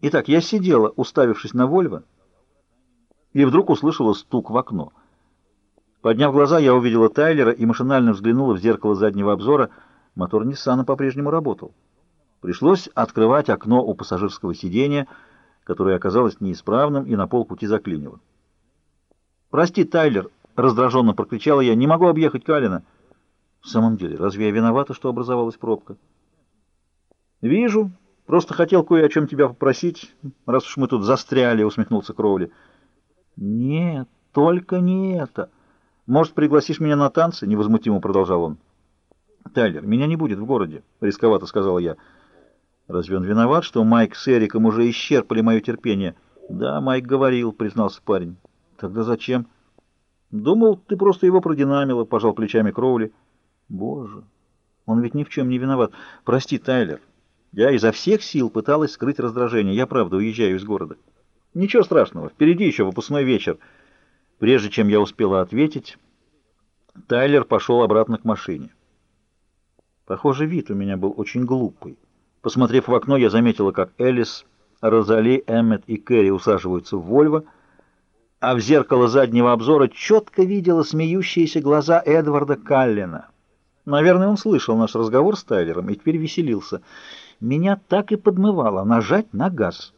Итак, я сидела, уставившись на Вольво, и вдруг услышала стук в окно. Подняв глаза, я увидела Тайлера и машинально взглянула в зеркало заднего обзора. Мотор Ниссана по-прежнему работал. Пришлось открывать окно у пассажирского сиденья, которое оказалось неисправным и на полпути заклинило. «Прости, Тайлер!» — раздраженно прокричала я. «Не могу объехать Калина!» «В самом деле, разве я виновата, что образовалась пробка?» «Вижу. Просто хотел кое о чем тебя попросить, раз уж мы тут застряли», — усмехнулся Кроули. «Нет, только не это. Может, пригласишь меня на танцы?» — невозмутимо продолжал он. «Тайлер, меня не будет в городе», — рисковато сказала я. «Разве он виноват, что Майк с Эриком уже исчерпали мое терпение?» «Да, Майк говорил», — признался парень. «Тогда зачем?» «Думал, ты просто его продинамила», — пожал плечами Кроули. «Боже, он ведь ни в чем не виноват. Прости, Тайлер, я изо всех сил пыталась скрыть раздражение. Я, правда, уезжаю из города». «Ничего страшного, впереди еще выпускной вечер». Прежде чем я успела ответить, Тайлер пошел обратно к машине. Похоже, вид у меня был очень глупый. Посмотрев в окно, я заметила, как Элис, Розали, Эммет и Кэрри усаживаются в Вольво, а в зеркало заднего обзора четко видела смеющиеся глаза Эдварда Каллина. Наверное, он слышал наш разговор с Тайлером и теперь веселился. Меня так и подмывало нажать на газ.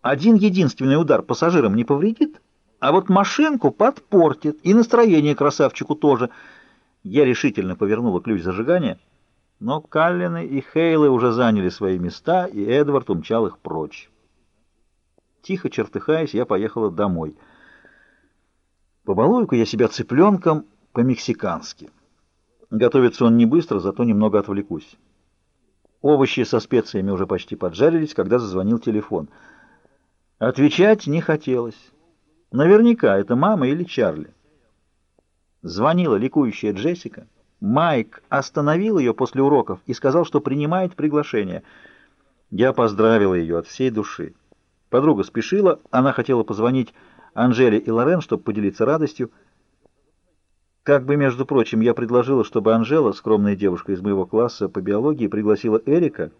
Один единственный удар пассажирам не повредит, а вот машинку подпортит, и настроение красавчику тоже. Я решительно повернула ключ зажигания, но Каллины и Хейлы уже заняли свои места, и Эдвард умчал их прочь. Тихо чертыхаясь, я поехала домой. Побалую-ка я себя цыпленком по-мексикански. Готовится он не быстро, зато немного отвлекусь. Овощи со специями уже почти поджарились, когда зазвонил телефон — Отвечать не хотелось. Наверняка это мама или Чарли. Звонила ликующая Джессика. Майк остановил ее после уроков и сказал, что принимает приглашение. Я поздравила ее от всей души. Подруга спешила, она хотела позвонить Анжеле и Лорен, чтобы поделиться радостью. Как бы, между прочим, я предложила, чтобы Анжела, скромная девушка из моего класса по биологии, пригласила Эрика,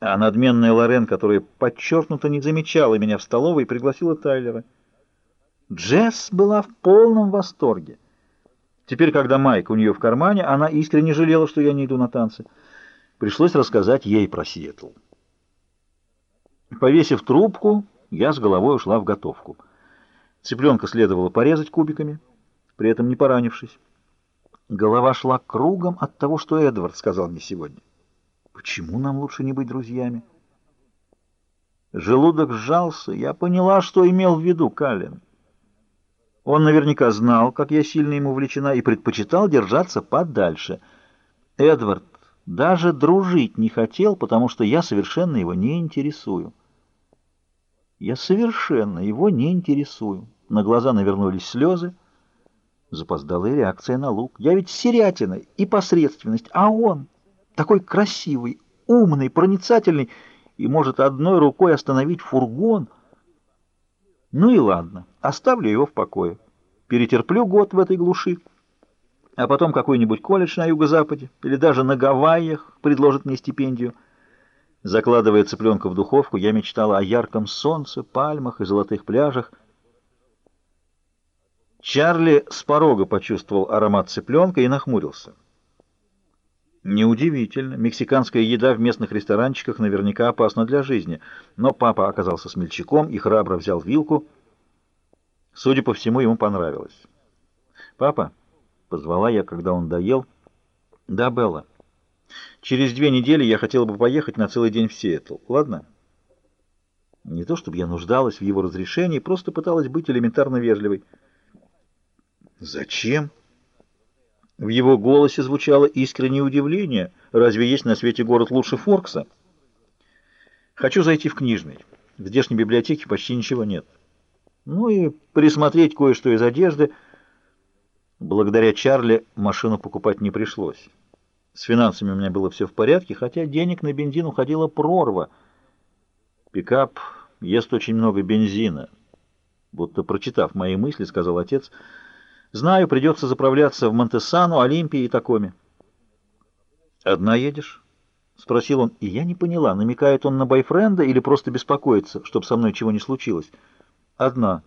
а надменная Лорен, которая подчеркнуто не замечала меня в столовой, пригласила Тайлера. Джесс была в полном восторге. Теперь, когда Майк у нее в кармане, она искренне жалела, что я не иду на танцы. Пришлось рассказать ей про Сиэтл. Повесив трубку, я с головой ушла в готовку. Цыпленка следовало порезать кубиками, при этом не поранившись. Голова шла кругом от того, что Эдвард сказал мне сегодня. Почему нам лучше не быть друзьями? Желудок сжался. Я поняла, что имел в виду Каллен. Он наверняка знал, как я сильно ему влечена, и предпочитал держаться подальше. Эдвард даже дружить не хотел, потому что я совершенно его не интересую. Я совершенно его не интересую. На глаза навернулись слезы. Запоздалая реакция на лук. Я ведь серятина и посредственность, а он такой красивый, умный, проницательный и может одной рукой остановить фургон. Ну и ладно, оставлю его в покое. Перетерплю год в этой глуши, а потом какой-нибудь колледж на юго-западе или даже на Гавайях предложит мне стипендию. Закладывая цыпленка в духовку, я мечтала о ярком солнце, пальмах и золотых пляжах. Чарли с порога почувствовал аромат цыпленка и нахмурился. Неудивительно. Мексиканская еда в местных ресторанчиках наверняка опасна для жизни. Но папа оказался смельчаком и храбро взял вилку. Судя по всему, ему понравилось. «Папа», — позвала я, когда он доел. «Да, Белла. Через две недели я хотела бы поехать на целый день в Сиэтл. Ладно?» Не то чтобы я нуждалась в его разрешении, просто пыталась быть элементарно вежливой. «Зачем?» В его голосе звучало искреннее удивление. Разве есть на свете город лучше Форкса? Хочу зайти в книжный. В здешней библиотеке почти ничего нет. Ну и присмотреть кое-что из одежды. Благодаря Чарли машину покупать не пришлось. С финансами у меня было все в порядке, хотя денег на бензин уходила прорва. Пикап ест очень много бензина. Будто прочитав мои мысли, сказал отец — Знаю, придется заправляться в Монтесану, Олимпии и Такоме. Одна едешь? — спросил он, и я не поняла, намекает он на бойфренда или просто беспокоится, чтобы со мной чего не случилось. «Одна»,